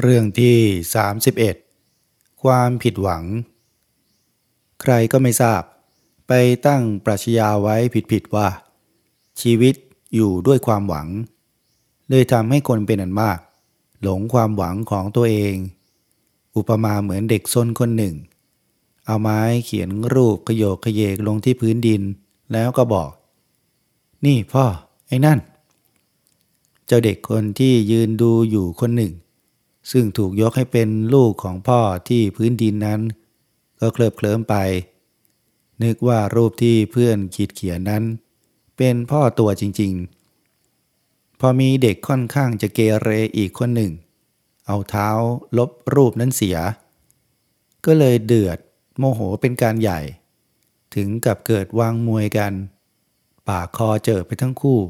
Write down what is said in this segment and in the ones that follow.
เรื่องที่ 31 ความผิดหวัง ใครก็ไม่ทราบ ไปตั้งปรัชญาไว้ผิดๆว่า ชีวิตอยู่ด้วยความหวัง เลยทำให้คนเป็นอันมาก หลงความหวังของตัวเอง อุปมาเหมือนเด็กซนคนหนึ่ง เอาไม้เขียนรูปขยโยกขยเยกลงที่พื้นดินแล้วก็บอก นี่พ่อไอ้นั่น เจ้าเด็กคนที่ยืนดูอยู่คนหนึ่ง ซึ่งถูกยกให้เป็นลูกของพ่อที่พื้นดินนั้น ก็เคลิบเคลิ้มไป นึกว่ารูปที่เพื่อนขีดเขียนนั้น เป็นพ่อตัวจริงๆ พอมีเด็กค่อนข้างจะเกเรอีกคนหนึ่ง เอาเท้าลบรูปนั้นเสีย ก็เลยเดือดโมโหเป็นการใหญ่ ถึงกับเกิดวางมวยกัน ปากคอเจอไปทั้งคู่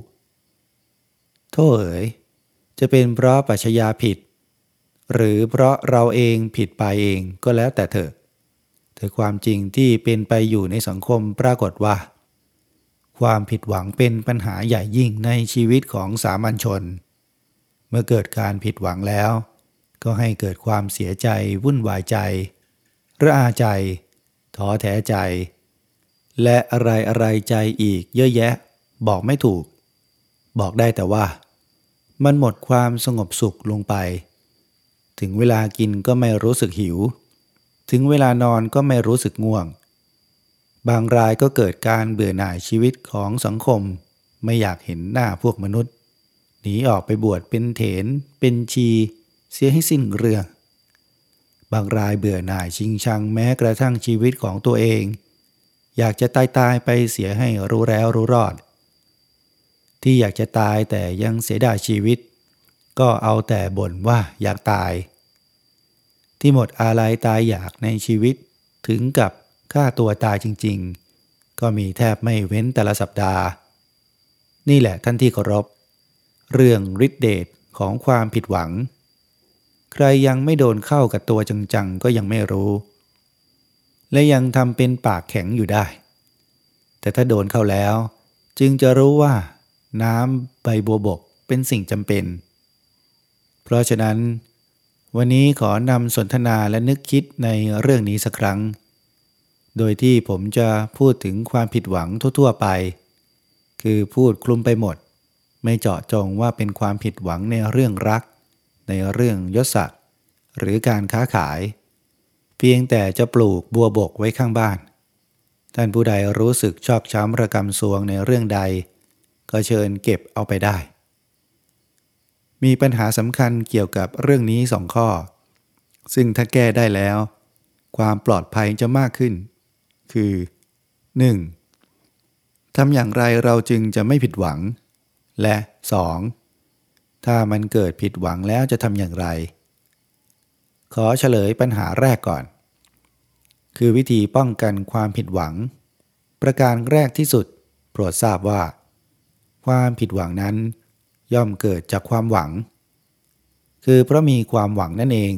โทษเอ๋ยจะเป็นเพราะปัชญาผิด หรือเพราะเราเองผิดไปเองก็แล้วแต่เถอะแต่ความจริงที่เป็นไปอยู่ในสังคมปรากฏว่า ความผิดหวังเป็นปัญหาใหญ่ยิ่งในชีวิตของสามัญชน เมื่อเกิดการผิดหวังแล้ว ก็ให้เกิดความเสียใจวุ่นวายใจระอาใจท้อแท้ใจ และอะไรอะไรใจอีกเยอะแยะ บอกไม่ถูก บอกได้แต่ว่า มันหมดความสงบสุขลงไป ถึงเวลากินก็ไม่รู้สึกหิว ถึงเวลานอนก็ไม่รู้สึกง่วง บางรายก็เกิดการเบื่อหน่ายชีวิตของสังคม ไม่อยากเห็นหน้าพวกมนุษย์ หนีออกไปบวชเป็นเถน เป็นชี เสียให้สิ้นเรื่อง บางรายเบื่อหน่ายชิงชังแม้กระทั่งชีวิตของตัวเอง อยากจะตายตายไปเสียให้รู้แล้วรู้รอด ที่อยากจะตายแต่ยังเสียดายชีวิตก็เอาแต่บ่นว่าอยากตาย ที่หมดอาลัยตายอยากในชีวิตถึงกับฆ่าตัวตายจริงๆ ก็มีแทบไม่เว้นแต่ละสัปดาห์ นี่แหละท่านที่เคารพ เรื่องฤทธิเดชของความผิดหวัง ใครยังไม่โดนเข้ากับตัวจังๆ ก็ยังไม่รู้ และยังทำเป็นปากแข็งอยู่ได้ แต่ถ้าโดนเข้าแล้ว จึงจะรู้ว่า น้ำใบบัวบกเป็นสิ่งจำเป็น เพราะฉะนั้น วันนี้ขอนำสนทนาและนึกคิดในเรื่องนี้สักครั้ง โดยที่ผมจะพูดถึงความผิดหวังทั่วๆไป คือพูดคลุมไปหมด ไม่เจาะจงว่าเป็นความผิดหวังในเรื่องรัก ในเรื่องยศศักดิ์หรือการค้าขาย เพียงแต่จะปลูกบัวบกไว้ข้างบ้าน ท่านผู้ใดรู้สึกชอบช้ำระกำซวงในเรื่องใด ก็เชิญเก็บเอาไปได้ มีปัญหาสำคัญเกี่ยวกับเรื่องนี้สองข้อ ซึ่งถ้าแก้ได้แล้ว ความปลอดภัยจะมากขึ้น คือ 1. ทำอย่างไรเราจึงจะไม่ผิดหวัง และ 2. ถ้ามันเกิดผิดหวังแล้วจะทำอย่างไร ขอเฉลยปัญหาแรกก่อน คือวิธีป้องกันความผิดหวัง ประการแรกที่สุด โปรดทราบว่า ความผิดหวังนั้น ย่อมเกิดจากความหวัง คือเพราะมีความหวังนั่นเอง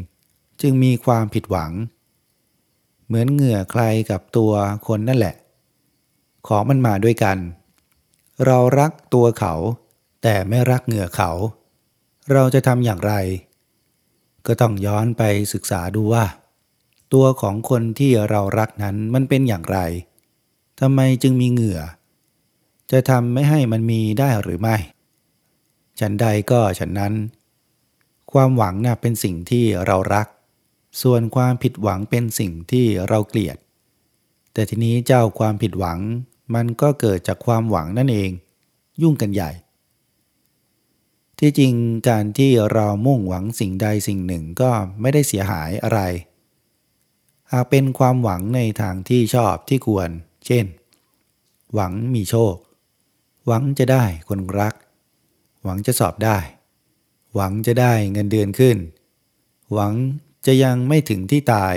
จึงมีความผิดหวัง เหมือนเหงื่อใครกับตัวคนนั่นแหละ ของมันมาด้วยกัน เรารักตัวเขา แต่ไม่รักเหงื่อเขา เราจะทำอย่างไร ก็ต้องย้อนไปศึกษาดูว่า ตัวของคนที่เรารักนั้นมันเป็นอย่างไรทำไมจึงมีเหงื่อ จะทำไม่ให้มันมีได้หรือไม่ ฉันใดก็ฉันนั้น ความหวังน่ะเป็นสิ่งที่เรารัก ส่วนความผิดหวังเป็นสิ่งที่เราเกลียด แต่ทีนี้เจ้าความผิดหวังมันก็เกิดจากความหวังนั่นเอง ยุ่งกันใหญ่ ที่จริงการที่เรามุ่งหวังสิ่งใดสิ่งหนึ่งก็ไม่ได้เสียหายอะไร หากเป็นความหวังในทางที่ชอบที่ควร เช่น หวังมีโชค หวังจะได้คนรัก หวังจะสอบได้ หวังจะได้เงินเดือนขึ้น หวังจะยังไม่ถึงที่ตาย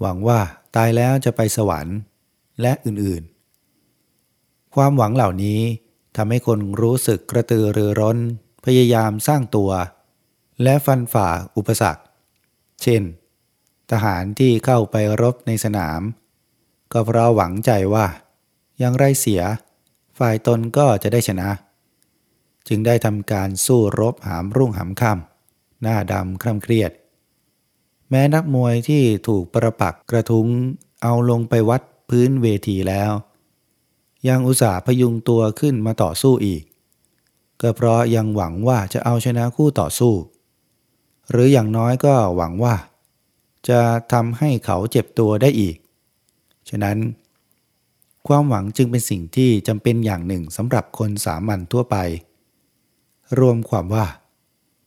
หวังว่าตายแล้วจะไปสวรรค์และอื่นๆ ความหวังเหล่านี้ทำให้คนรู้สึกกระตือรือร้น พยายามสร้างตัว และฟันฝ่าอุปสรรค เช่น ทหารที่เข้าไปรบในสนาม ก็เพราะหวังใจว่า ยังไรเสีย ฝ่ายตนก็จะได้ชนะ จึงได้ทำการสู้รบหามรุ่งหามค่ำหน้าดำคร่ำเครียด แม้นักมวยที่ถูกประปักกระทุ้งเอาลงไปวัดพื้นเวทีแล้ว ยังอุตส่าห์พยุงตัวขึ้นมาต่อสู้อีก ก็เพราะยังหวังว่าจะเอาชนะคู่ต่อสู้ หรืออย่างน้อยก็หวังว่า จะทำให้เขาเจ็บตัวได้อีก ฉะนั้นความหวังจึงเป็นสิ่งที่จำเป็นอย่างหนึ่งสำหรับคนสามัญทั่วไป รวมความว่า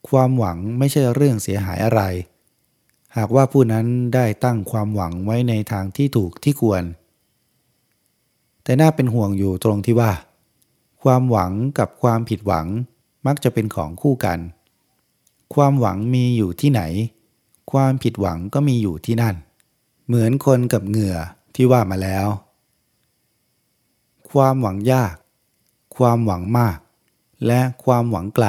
ความหวังไม่ใช่เรื่องเสียหายอะไร หากว่าผู้นั้นได้ตั้งความหวังไว้ในทางที่ถูกที่ควร แต่น่าเป็นห่วงอยู่ตรงที่ว่า ความหวังกับความผิดหวังมักจะเป็นของคู่กัน ความหวังมีอยู่ที่ไหน ความผิดหวังก็มีอยู่ที่นั่น เหมือนคนกับเหงื่อที่ว่ามาแล้ว ความหวังยาก ความหวังมาก และความหวังไกล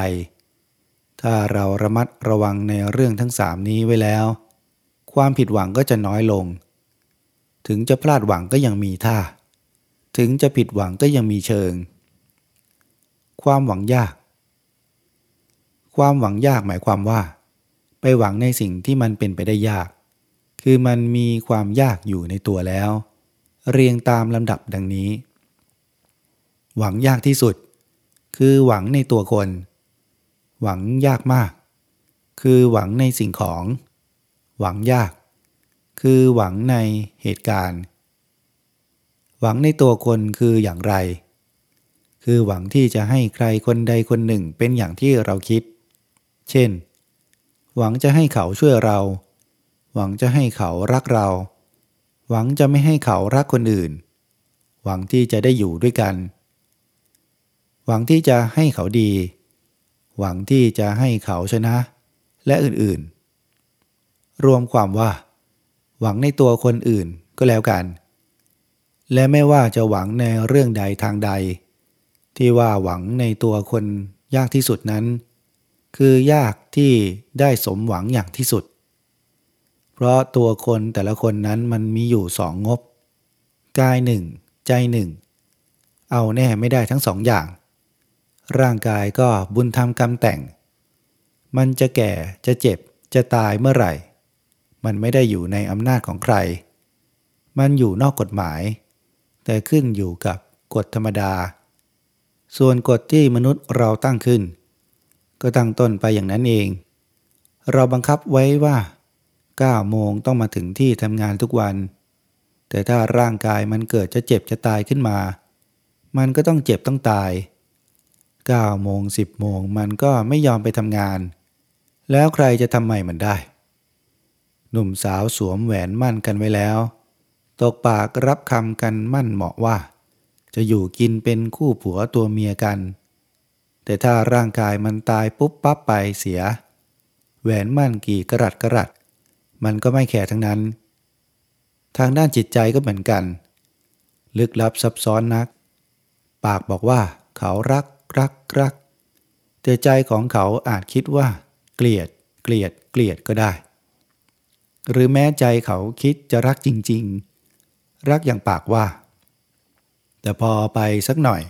ถ้าเราระมัดระวังในเรื่องทั้งสามนี้ไว้แล้ว ความผิดหวังก็จะน้อยลง ถึงจะพลาดหวังก็ยังมีท่า ถึงจะผิดหวังก็ยังมีเชิง ความหวังยาก ความหวังยากหมายความว่า ไปหวังในสิ่งที่มันเป็นไปได้ยาก คือมันมีความยากอยู่ในตัวแล้ว เรียงตามลำดับดังนี้ หวังยากที่สุด คือหวังในตัวคน หวังยากมาก คือหวังในสิ่งของ หวังยาก คือหวังในเหตุการณ์ หวังในตัวคนคืออย่างไร คือหวังที่จะให้ใครคนใดคนหนึ่งเป็นอย่างที่เราคิด เช่น หวังจะให้เขาช่วยเรา หวังจะให้เขารักเรา หวังจะไม่ให้เขารักคนอื่น หวังที่จะได้อยู่ด้วยกัน วังที่จะให้เขาดี หวังที่จะให้เขาชนะ และอื่นๆ รวมความว่า หวังในตัวคนอื่นก็แล้วกัน และไม่ว่าจะหวังในเรื่องใดทางใด ที่ว่าหวังในตัวคนยากที่สุดนั้น คือยากที่ได้สมหวังอย่างที่สุด เพราะตัวคนแต่ละคนนั้นมันมีอยู่สองงบ กายหนึ่ง ใจหนึ่ง เอาแน่ไม่ได้ทั้งสองอย่าง ร่างกายก็บุญทำกรรมแต่ง มันจะแก่จะเจ็บจะตายเมื่อไหร่ มันไม่ได้อยู่ในอำนาจของใคร มันอยู่นอกกฎหมาย แต่ขึ้นอยู่กับกฎธรรมดา ส่วนกฎที่มนุษย์เราตั้งขึ้น ก็ตั้งต้นไปอย่างนั้นเอง เราบังคับไว้ว่า9โมงต้องมาถึงที่ทำงานทุกวัน แต่ถ้าร่างกายมันเกิดจะเจ็บจะตายขึ้นมา มันก็ต้องเจ็บต้องตาย 9โมง10โมงมันก็ไม่ยอมไปทำงาน แล้วใครจะทำใหม่มันได้ หนุ่มสาวสวมแหวนมั่นกันไว้แล้ว ตกปากรับคำกันมั่นเหมาะว่า จะอยู่กินเป็นคู่ผัวตัวเมียกัน แต่ถ้าร่างกายมันตายปุ๊บปั๊บไปเสีย แหวนมั่นกี่กระรัดกระรัดมันก็ไม่แคร์ทั้งนั้น ทางด้านจิตใจก็เหมือนกัน ลึกลับซับซ้อนนัก ปากบอกว่าเขารัก รักรัก แต่ใจของเขาอาจคิดว่า เกลียด เกลียด เกลียดก็ได้ หรือแม้ใจเขาคิดจะรักจริง ๆ รักอย่างปากว่า แต่พอไปสักหน่อย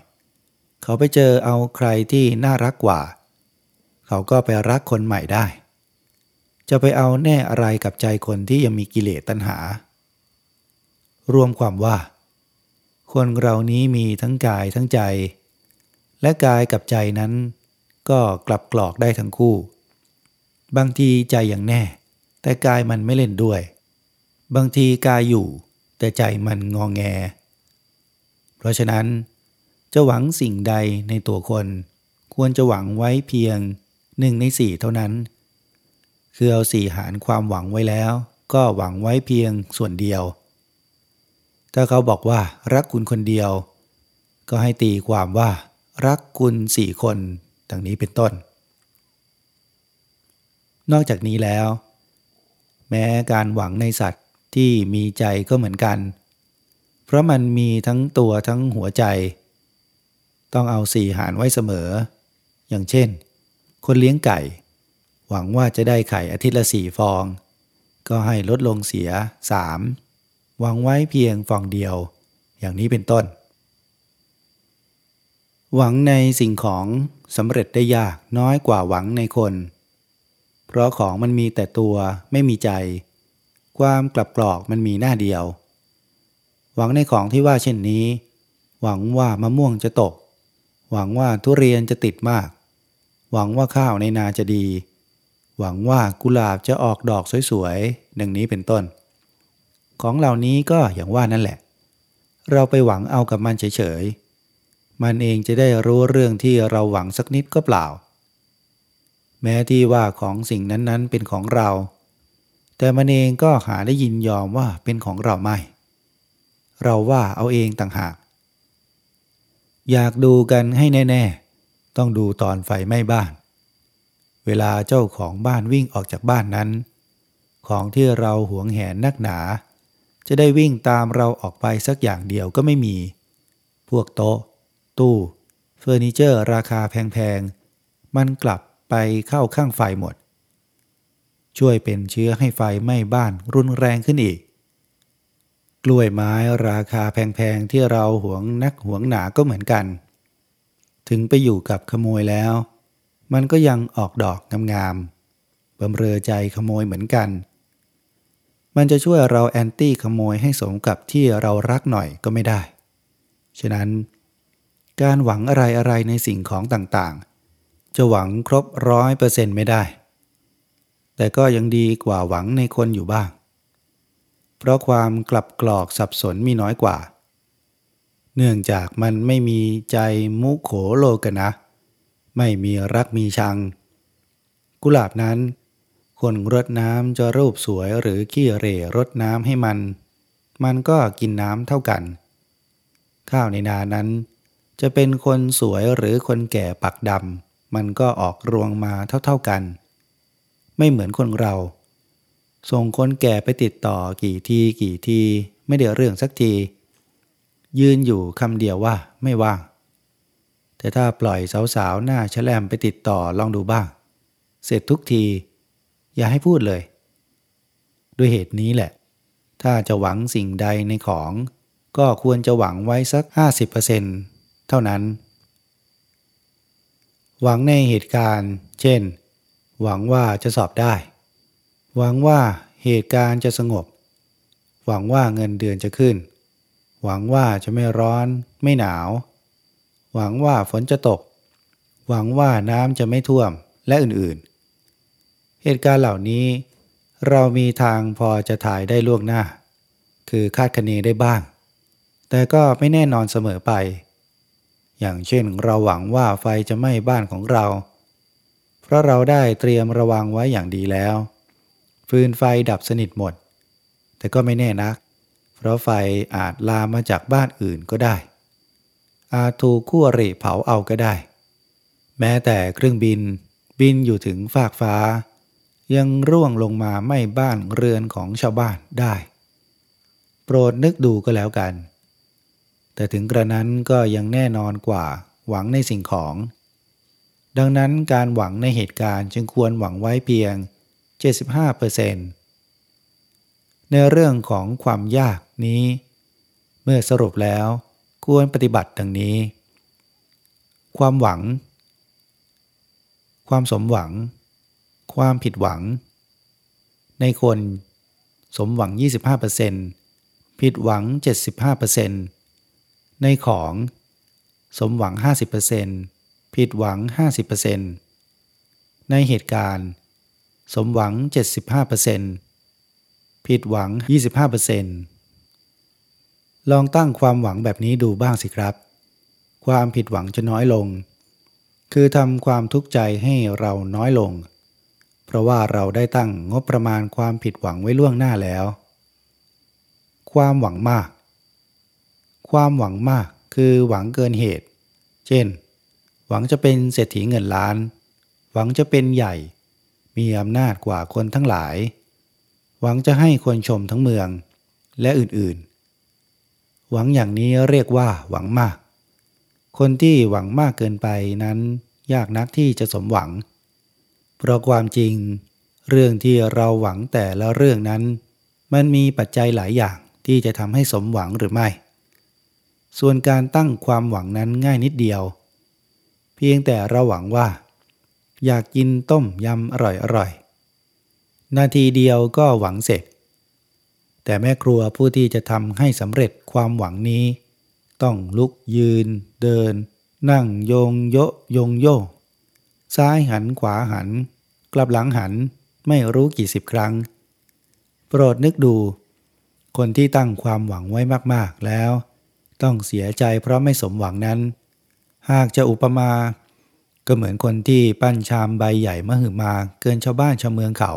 เขาไปเจอเอาใครที่น่ารักกว่า เขาก็ไปรักคนใหม่ได้ จะไปเอาแน่อะไรกับใจคนที่ยังมีกิเลสตัณหา รวมความว่า คนเรานี้มีทั้งกายทั้งใจ และกายกับใจนั้น ก็กลับกรอกได้ทั้งคู่ บางทีใจอย่างแน่ แต่กายมันไม่เล่นด้วย บางทีกายอยู่ แต่ใจมันงองแง เพราะฉะนั้น จะหวังสิ่งใดในตัวคน ควรจะหวังไว้เพียงหนึ่งในสี่เท่านั้น คือเอาสี่หารความหวังไว้แล้ว ก็หวังไว้เพียงส่วนเดียว ถ้าเขาบอกว่ารักคุณคนเดียว ก็ให้ตีความว่า รักคุณสี่คนดังนี้เป็นต้น นอกจากนี้แล้ว แม้การหวังในสัตว์ที่มีใจก็เหมือนกัน เพราะมันมีทั้งตัวทั้งหัวใจ ต้องเอาสี่หารไว้เสมอ อย่างเช่น คนเลี้ยงไก่ หวังว่าจะได้ไข่อาทิตย์ละสี่ฟอง ก็ให้ลดลงเสียสามหวังไว้เพียงฟองเดียว อย่างนี้เป็นต้น หวังในสิ่งของสำเร็จได้ยากน้อยกว่าหวังในคน เพราะของมันมีแต่ตัวไม่มีใจ ความกลับกรอกมันมีหน้าเดียว หวังในของที่ว่าเช่นนี้ หวังว่ามะม่วงจะตก หวังว่าทุเรียนจะติดมาก หวังว่าข้าวในนาจะดี หวังว่ากุหลาบจะออกดอกสวยๆดังนี้เป็นต้น ของเหล่านี้ก็อย่างว่านั่นแหละ เราไปหวังเอากับมันเฉยๆ มันเองจะได้รู้เรื่องที่เราหวังสักนิดก็เปล่า แม้ที่ว่าของสิ่งนั้นๆเป็นของเรา แต่มันเองก็หาได้ยินยอมว่าเป็นของเราไม่ เราว่าเอาเองต่างหาก อยากดูกันให้แน่ ๆ ต้องดูตอนไฟไหม้บ้าน เวลาเจ้าของบ้านวิ่งออกจากบ้านนั้น ของที่เราหวงแหนนักหนา จะได้วิ่งตามเราออกไปสักอย่างเดียวก็ไม่มี พวกโต๊ะ ตู้ เฟอร์นิเจอร์ราคาแพงๆ มันกลับไปเข้าข้างไฟหมด ช่วยเป็นเชื้อให้ไฟไหม้บ้านรุนแรงขึ้นอีก กล้วยไม้ราคาแพงๆ ที่เราหวงนักหวงหนาก็เหมือนกัน ถึงไปอยู่กับขโมยแล้ว มันก็ยังออกดอกงามๆบำเรอใจขโมยเหมือนกันมันจะช่วยเราแอนตี้ขโมยให้สมกับที่เรารักหน่อยก็ไม่ได้ ฉะนั้น การหวังอะไรๆในสิ่งของต่างๆ จะหวังครบร้อยเปอร์เซ็นต์ไม่ได้ แต่ก็ยังดีกว่าหวังในคนอยู่บ้าง เพราะความกลับกรอกสับสนมีน้อยกว่า เนื่องจากมันไม่มีใจมุโขโลกนะ ไม่มีรักมีชัง กุหลาบนั้น คนรดน้ำจะรูปสวยหรือขี้เร่รดน้ำให้มัน มันก็กินน้ำเท่ากัน ข้าวในนานั้น จะเป็นคนสวยหรือคนแก่ปักดำมันก็ออกรวงมาเท่าๆกัน ไม่เหมือนคนเรา ส่งคนแก่ไปติดต่อกี่ทีกี่ทีไม่ได้เรื่องสักที ยืนอยู่คำเดียวว่าไม่ว่าง แต่ถ้าปล่อยสาวๆหน้าแฉลมไปติดต่อลองดูบ้าง เสร็จทุกที อย่าให้พูดเลย ด้วยเหตุนี้แหละ ถ้าจะหวังสิ่งใดในของ ก็ควรจะหวังไว้สัก 50%เท่านั้น หวังในเหตุการณ์ เช่น หวังว่าจะสอบได้ หวังว่าเหตุการณ์จะสงบ หวังว่าเงินเดือนจะขึ้น หวังว่าจะไม่ร้อนไม่หนาว หวังว่าฝนจะตก หวังว่าน้ำจะไม่ท่วมและอื่นๆ เหตุการณ์เหล่านี้ เรามีทางพอจะถ่ายได้ล่วงหน้า คือคาดคะเนได้บ้าง แต่ก็ไม่แน่นอนเสมอไป อย่างเช่นเราหวังว่าไฟจะไหม้บ้านของเรา เพราะเราได้เตรียมระวังไว้อย่างดีแล้ว ฟืนไฟดับสนิทหมด แต่ก็ไม่แน่นัก เพราะไฟอาจลามมาจากบ้านอื่นก็ได้ อาจถูกคู่อริเผาเอาก็ได้ แม้แต่เครื่องบินบินอยู่ถึงฟากฟ้า ยังร่วงลงมาไหม้บ้านเรือนของชาวบ้านได้ โปรดนึกดูก็แล้วกัน แต่ถึงกระนั้นก็ยังแน่นอนกว่าหวังในสิ่งของ ดังนั้นการหวังในเหตุการณ์จึงควรหวังไว้เพียง 75%ในเรื่องของความยากนี้ เมื่อสรุปแล้วควรปฏิบัติดังนี้ ความหวัง ความสมหวัง ความผิดหวัง ในคนสมหวัง 25%ผิดหวัง 75% ในของสมหวัง 50%ผิดหวัง 50%ในเหตุการณ์ สมหวัง 75%ผิดหวัง 25%ลองตั้งความหวังแบบนี้ดูบ้างสิครับ ความผิดหวังจะน้อยลง คือทำความทุกข์ใจให้เราน้อยลง เพราะว่าเราได้ตั้งงบประมาณความผิดหวังไว้ล่วงหน้าแล้ว ความหวังมาก ความหวังมากคือหวังเกินเหตุ เช่น หวังจะเป็นเศรษฐีเงินล้าน หวังจะเป็นใหญ่ มีอำนาจกว่าคนทั้งหลาย หวังจะให้คนชมทั้งเมือง และอื่นๆ หวังอย่างนี้เรียกว่าหวังมาก คนที่หวังมากเกินไปนั้น ยากนักที่จะสมหวัง เพราะความจริง เรื่องที่เราหวังแต่ละเรื่องนั้น มันมีปัจจัยหลายอย่างที่จะทำให้สมหวังหรือไม่ ส่วนการตั้งความหวังนั้นง่ายนิดเดียว เพียงแต่เราหวังว่า อยากกินต้มยำอร่อยนาทีเดียวก็หวังเสร็จ แต่แม่ครัวผู้ที่จะทำให้สำเร็จความหวังนี้ ต้องลุกยืน เดิน นั่งโยงโยโยงโยซ้ายหันขวาหัน กลับหลังหันไม่รู้กี่สิบครั้ง โปรดนึกดู คนที่ตั้งความหวังไว้มากๆแล้ว ต้องเสียใจเพราะไม่สมหวังนั้น หากจะอุปมา ก็เหมือนคนที่ปั้นชามใบใหญ่มหึมาเกินชาวบ้านชาวเมืองเขา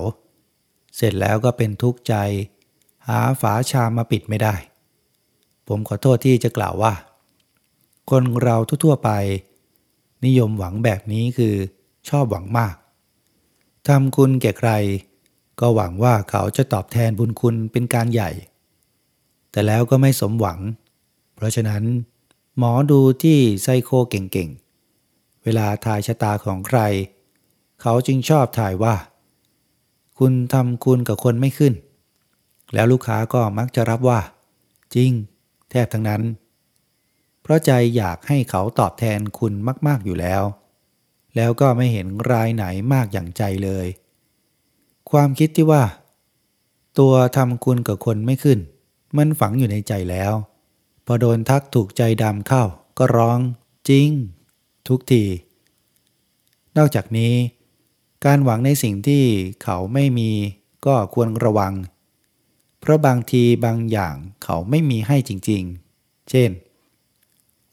เสร็จแล้วก็เป็นทุกข์ใจ หาฝาชามมาปิดไม่ได้ ผมขอโทษที่จะกล่าวว่า คนเราทั่วๆไป นิยมหวังแบบนี้คือชอบหวังมากทำคุณแก่ใคร ก็หวังว่าเขาจะตอบแทนบุญคุณเป็นการใหญ่ แต่แล้วก็ไม่สมหวัง ราะฉะนั้น หมอดูที่ไซโคเก่งๆ เวลาทายชะตาของใคร เขาจึงชอบทายว่า คุณทำคุณกับคนไม่ขึ้น แล้วลูกค้าก็มักจะรับว่า จริง แทบทั้งนั้น เพราะใจอยากให้เขาตอบแทนคุณมาก ๆอยู่แล้ว แล้วก็ไม่เห็นรายไหนมากอย่างใจเลย ความคิดที่ว่า ตัวทำคุณกับคนไม่ขึ้น มันฝังอยู่ในใจแล้ว พอโดนทักถูกใจดำเข้า ก็ร้องจริง ทุกที นอกจากนี้ การหวังในสิ่งที่เขาไม่มีก็ควรระวัง เพราะบางทีบางอย่างเขาไม่มีให้จริงๆ เช่น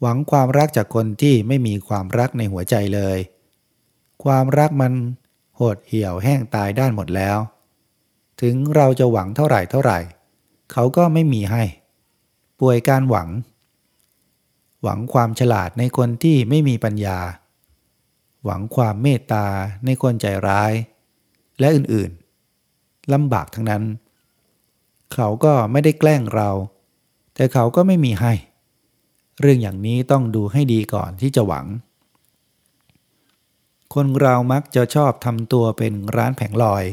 หวังความรักจากคนที่ไม่มีความรักในหัวใจเลย ความรักมันหดเหี่ยวแห้งตายด้านหมดแล้ว ถึงเราจะหวังเท่าไหร่เท่าไหร่ เขาก็ไม่มีให้ ป่วยการหวัง หวังความฉลาดในคนที่ไม่มีปัญญา หวังความเมตตาในคนใจร้าย และอื่นๆลำบากทั้งนั้น เขาก็ไม่ได้แกล้งเรา แต่เขาก็ไม่มีให้ เรื่องอย่างนี้ต้องดูให้ดีก่อนที่จะหวัง คนเรามักจะชอบทำตัวเป็นร้านแผงลอย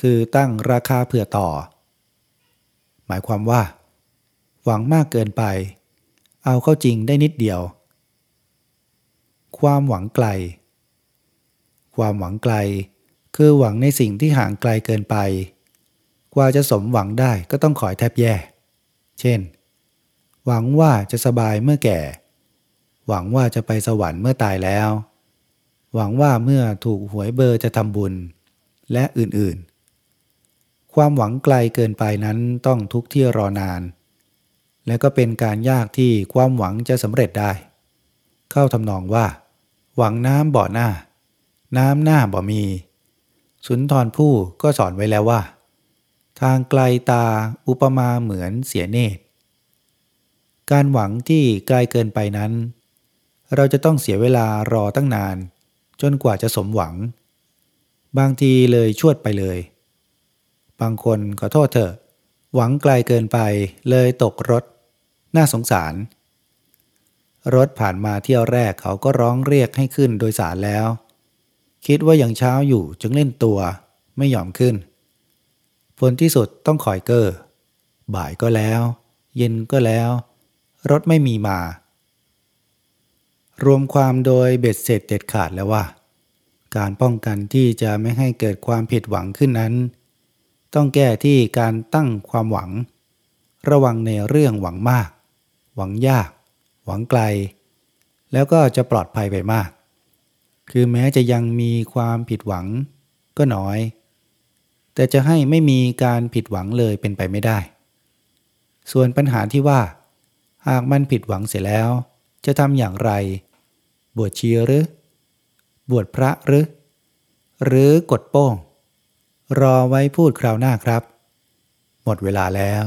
คือตั้งราคาเผื่อต่อ หมายความว่า วังมากเกินไป เอาเข้าจริงได้นิดเดียว ความหวังไกล ความหวังไกล คือหวังในสิ่งที่ห่างไกลเกินไป กว่าจะสมหวังได้ก็ต้องคอยแทบแย่ เช่น หวังว่าจะสบายเมื่อแก่ หวังว่าจะไปสวรรค์เมื่อตายแล้ว หวังว่าเมื่อถูกหวยเบอร์จะทำบุญ และอื่นๆความหวังไกลเกินไปนั้นต้องทุกที่รอนาน และก็เป็นการยากที่ความหวังจะสำเร็จได้ เข้าทำนองว่า หวังน้ำบ่อหน้า น้ำหน้าบ่มี สุนทรผู้ก็สอนไว้แล้วว่า ทางไกลตาอุปมาเหมือนเสียเนตร การหวังที่ไกลเกินไปนั้น เราจะต้องเสียเวลารอตั้งนาน จนกว่าจะสมหวัง บางทีเลยชวดไปเลย บางคนขอโทษเถอะหวังไกลเกินไปเลยตกรถ น่าสงสาร รถผ่านมาเที่ยวแรกเขาก็ร้องเรียกให้ขึ้นโดยสารแล้ว คิดว่ายังเช้าอยู่จึงเล่นตัว ไม่ยอมขึ้น ผลที่สุดต้องคอยเกอร์บ่ายก็แล้ว เย็นก็แล้ว รถไม่มีมา รวมความโดยเบ็ดเสร็จเด็ดขาดแล้วว่า การป้องกันที่จะไม่ให้เกิดความผิดหวังขึ้นนั้น ต้องแก้ที่การตั้งความหวัง ระวังในเรื่องหวังมาก หวังยาก หวังไกล แล้วก็จะปลอดภัยไปมาก คือแม้จะยังมีความผิดหวังก็น้อย แต่จะให้ไม่มีการผิดหวังเลยเป็นไปไม่ได้ ส่วนปัญหาที่ว่า หากมันผิดหวังเสียแล้ว จะทำอย่างไร บวชชีหรือ บวชพระหรือ หรือกดโป้ง รอไว้พูดคราวหน้าครับ หมดเวลาแล้ว